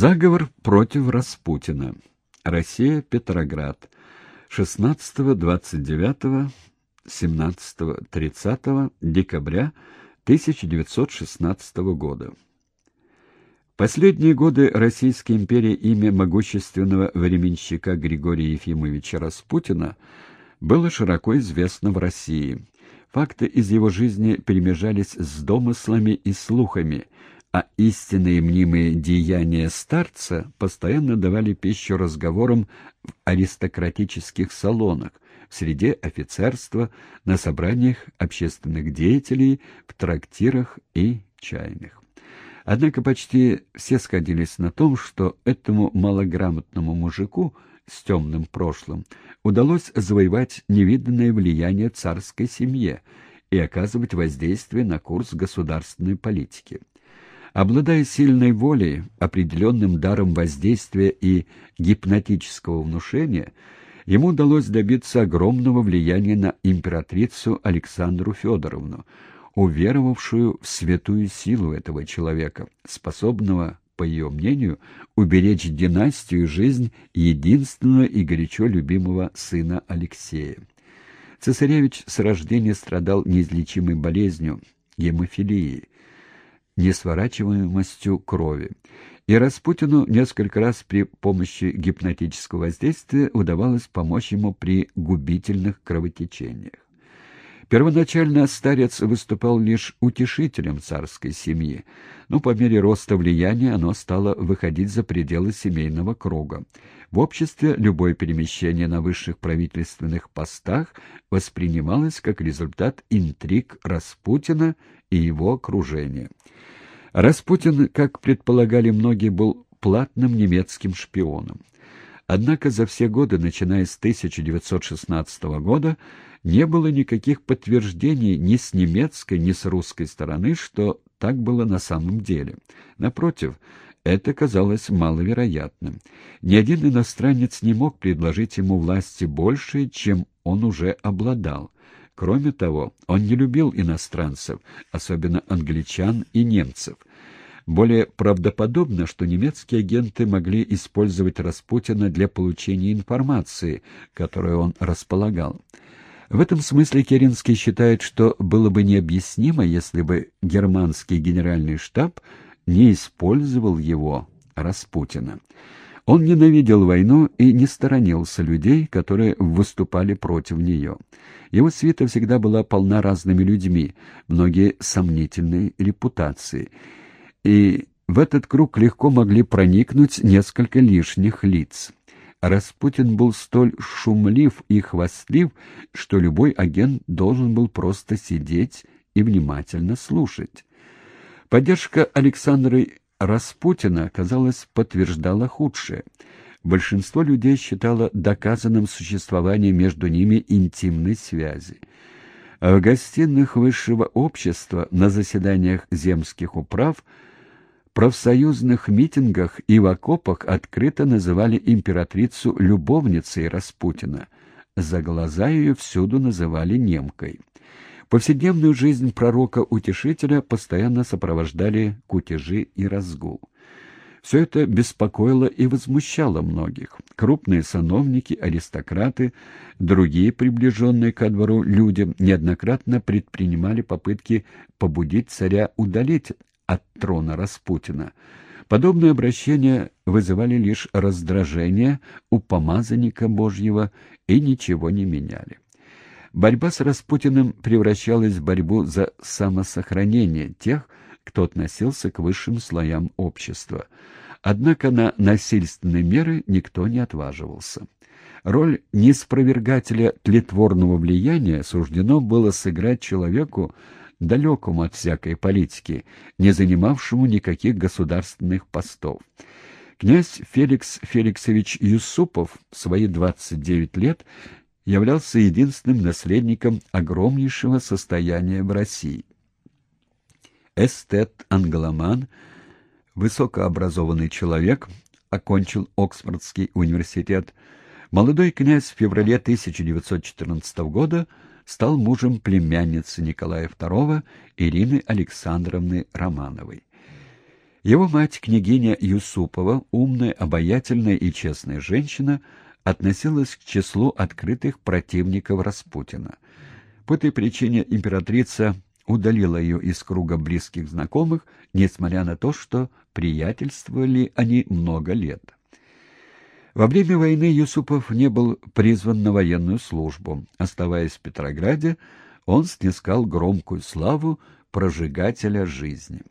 Заговор против Распутина. Россия, Петроград. 16-29, 17-30 декабря 1916 года. Последние годы Российской империи имя могущественного временщика Григория Ефимовича Распутина было широко известно в России. Факты из его жизни перемежались с домыслами и слухами, а истинные мнимые деяния старца постоянно давали пищу разговорам в аристократических салонах, в среде офицерства, на собраниях общественных деятелей, в трактирах и чайных. Однако почти все сходились на том, что этому малограмотному мужику с темным прошлым удалось завоевать невиданное влияние царской семье и оказывать воздействие на курс государственной политики. Обладая сильной волей, определенным даром воздействия и гипнотического внушения, ему удалось добиться огромного влияния на императрицу Александру Федоровну, уверовавшую в святую силу этого человека, способного, по ее мнению, уберечь династию и жизнь единственного и горячо любимого сына Алексея. Цесаревич с рождения страдал неизлечимой болезнью – гемофилией, несворачиваемостью крови. И Распутину несколько раз при помощи гипнотического воздействия удавалось помочь ему при губительных кровотечениях. Первоначально старец выступал лишь утешителем царской семьи, но по мере роста влияния оно стало выходить за пределы семейного круга. В обществе любое перемещение на высших правительственных постах воспринималось как результат интриг Распутина и его окружения. Распутин, как предполагали многие, был платным немецким шпионом. Однако за все годы, начиная с 1916 года, не было никаких подтверждений ни с немецкой, ни с русской стороны, что так было на самом деле. Напротив, это казалось маловероятным. Ни один иностранец не мог предложить ему власти больше, чем он уже обладал. Кроме того, он не любил иностранцев, особенно англичан и немцев. Более правдоподобно, что немецкие агенты могли использовать Распутина для получения информации, которой он располагал. В этом смысле Керенский считает, что было бы необъяснимо, если бы германский генеральный штаб не использовал его, Распутина. Он ненавидел войну и не сторонился людей, которые выступали против нее. Его свита всегда была полна разными людьми, многие сомнительной репутации. И в этот круг легко могли проникнуть несколько лишних лиц. Распутин был столь шумлив и хвастлив, что любой агент должен был просто сидеть и внимательно слушать. Поддержка Александра Распутина, казалось, подтверждала худшее. Большинство людей считало доказанным существование между ними интимной связи. В гостиных высшего общества, на заседаниях земских управ – профсоюзных митингах и в окопах открыто называли императрицу любовницей Распутина. За глаза ее всюду называли немкой. Повседневную жизнь пророка-утешителя постоянно сопровождали кутежи и разгул. Все это беспокоило и возмущало многих. Крупные сановники, аристократы, другие приближенные ко двору люди неоднократно предпринимали попытки побудить царя удалить от трона Распутина. Подобные обращения вызывали лишь раздражение у помазанника Божьего и ничего не меняли. Борьба с Распутиным превращалась в борьбу за самосохранение тех, кто относился к высшим слоям общества. Однако на насильственные меры никто не отваживался. Роль неспровергателя тлетворного влияния суждено было сыграть человеку, далекому от всякой политики, не занимавшему никаких государственных постов. Князь Феликс Феликсович Юсупов в свои 29 лет являлся единственным наследником огромнейшего состояния в России. Эстет, англоман, высокообразованный человек, окончил Оксфордский университет. Молодой князь в феврале 1914 года стал мужем племянницы Николая II Ирины Александровны Романовой. Его мать, княгиня Юсупова, умная, обаятельная и честная женщина, относилась к числу открытых противников Распутина. По этой причине императрица удалила ее из круга близких знакомых, несмотря на то, что приятельствовали они много лет. Во время войны Юсупов не был призван на военную службу. Оставаясь в Петрограде, он снискал громкую славу прожигателя жизни.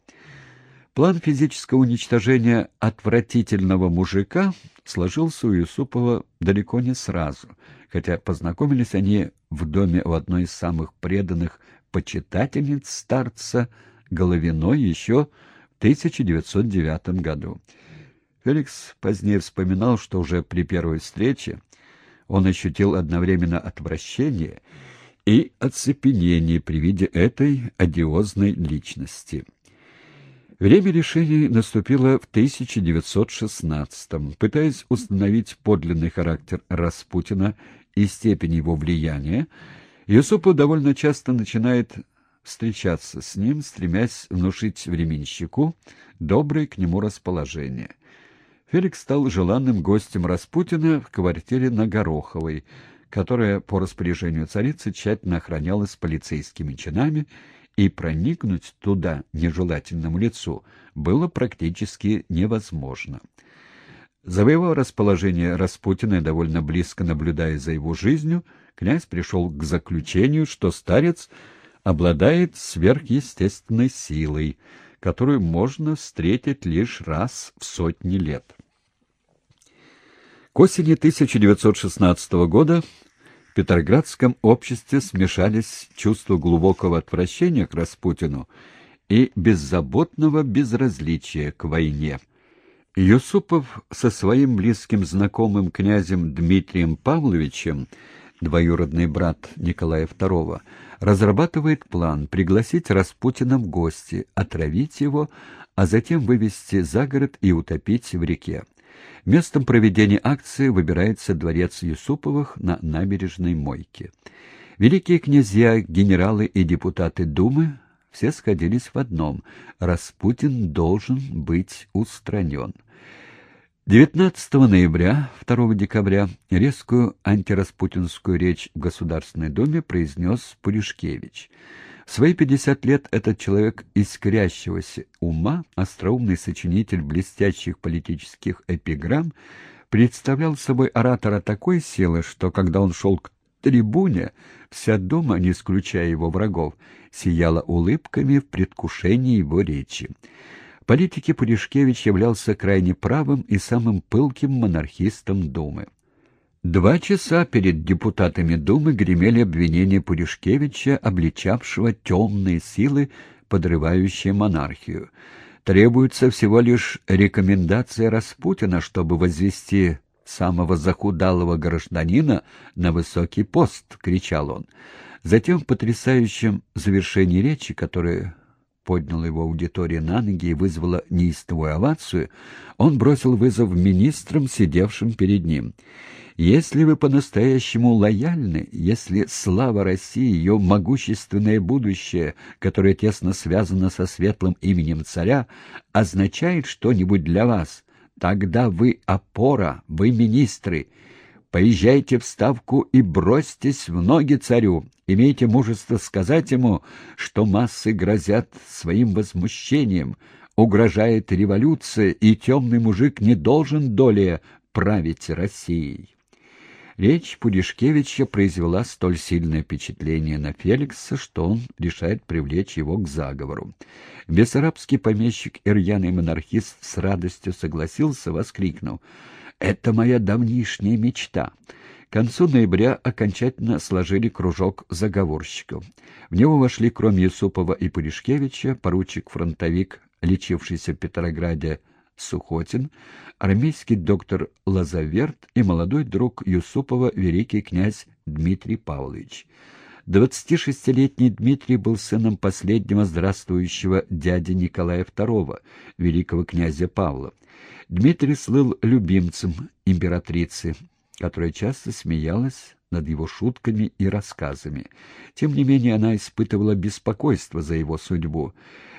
План физического уничтожения отвратительного мужика сложился у Юсупова далеко не сразу, хотя познакомились они в доме у одной из самых преданных почитательниц старца Головиной еще в 1909 году. Феликс позднее вспоминал, что уже при первой встрече он ощутил одновременно отвращение и оцепенение при виде этой одиозной личности. Время решения наступило в 1916-м. Пытаясь установить подлинный характер Распутина и степень его влияния, Юсупов довольно часто начинает встречаться с ним, стремясь внушить временщику доброе к нему расположение. Феликс стал желанным гостем Распутина в квартире на Гороховой, которая по распоряжению царицы тщательно охранялась полицейскими чинами, и проникнуть туда нежелательному лицу было практически невозможно. Завоевав расположение Распутина и довольно близко наблюдая за его жизнью, князь пришел к заключению, что старец обладает сверхъестественной силой, которую можно встретить лишь раз в сотни лет. К осени 1916 года в Петроградском обществе смешались чувства глубокого отвращения к Распутину и беззаботного безразличия к войне. Юсупов со своим близким знакомым князем Дмитрием Павловичем, двоюродный брат Николая II, разрабатывает план пригласить Распутина в гости, отравить его, а затем вывести за город и утопить в реке. Местом проведения акции выбирается дворец Юсуповых на набережной Мойке. Великие князья, генералы и депутаты Думы все сходились в одном – Распутин должен быть устранен. 19 ноября, 2 декабря резкую антираспутинскую речь в Государственной Думе произнес Пуришкевич. В свои 50 лет этот человек искрящегося ума, остроумный сочинитель блестящих политических эпиграмм, представлял собой оратора такой силы, что когда он шел к трибуне, вся дома, не исключая его врагов, сияла улыбками в предвкушении его речи политике Пуришкевич являлся крайне правым и самым пылким монархистом Думы. Два часа перед депутатами Думы гремели обвинения Пуришкевича, обличавшего темные силы, подрывающие монархию. Требуется всего лишь рекомендация Распутина, чтобы возвести самого захудалого гражданина на высокий пост, — кричал он. Затем в потрясающем завершении речи, которое поднял его аудитория на ноги и вызвала неистовую овацию, он бросил вызов министрам, сидевшим перед ним. «Если вы по-настоящему лояльны, если слава России, ее могущественное будущее, которое тесно связано со светлым именем царя, означает что-нибудь для вас, тогда вы опора, вы министры». Поезжайте в Ставку и бросьтесь в ноги царю. Имейте мужество сказать ему, что массы грозят своим возмущением, угрожает революция, и темный мужик не должен долее править Россией. Речь Пудишкевича произвела столь сильное впечатление на Феликса, что он решает привлечь его к заговору. Бессарабский помещик Ирьян монархист с радостью согласился, воскликнув — это моя давнишняя мечта. К концу ноября окончательно сложили кружок заговорщиков. В него вошли, кроме Юсупова и Пуришкевича, поручик-фронтовик, лечившийся в Петрограде Сухотин, армейский доктор Лазаверт и молодой друг Юсупова, великий князь Дмитрий Павлович. 26-летний Дмитрий был сыном последнего здравствующего дяди Николая II, великого князя Павла. Дмитрий слыл любимцем императрицы, которая часто смеялась над его шутками и рассказами. Тем не менее она испытывала беспокойство за его судьбу.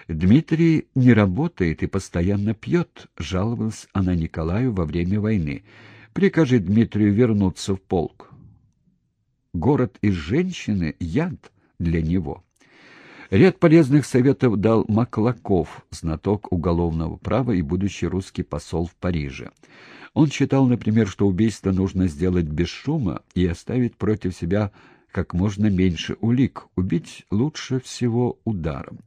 Дмитрий не работает и постоянно пьет, жаловалась она Николаю во время войны. Прикажи Дмитрию вернуться в полк. Город из женщины — яд для него. Ряд полезных советов дал Маклаков, знаток уголовного права и будущий русский посол в Париже. Он считал, например, что убийство нужно сделать без шума и оставить против себя как можно меньше улик, убить лучше всего ударом.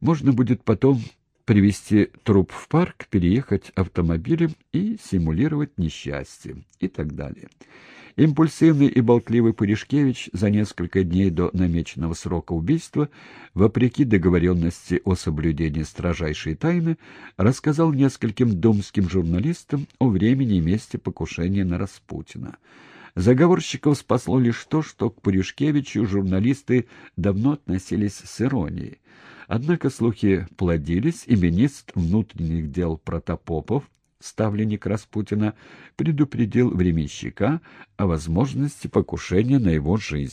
Можно будет потом привести труп в парк, переехать автомобилем и симулировать несчастье и так далее. Импульсивный и болтливый Пыришкевич за несколько дней до намеченного срока убийства, вопреки договоренности о соблюдении строжайшей тайны, рассказал нескольким думским журналистам о времени и месте покушения на Распутина. Заговорщиков спасло лишь то, что к Пуришкевичу журналисты давно относились с иронией. Однако слухи плодились, и министр внутренних дел Протопопов, ставленник Распутина, предупредил временщика о возможности покушения на его жизнь.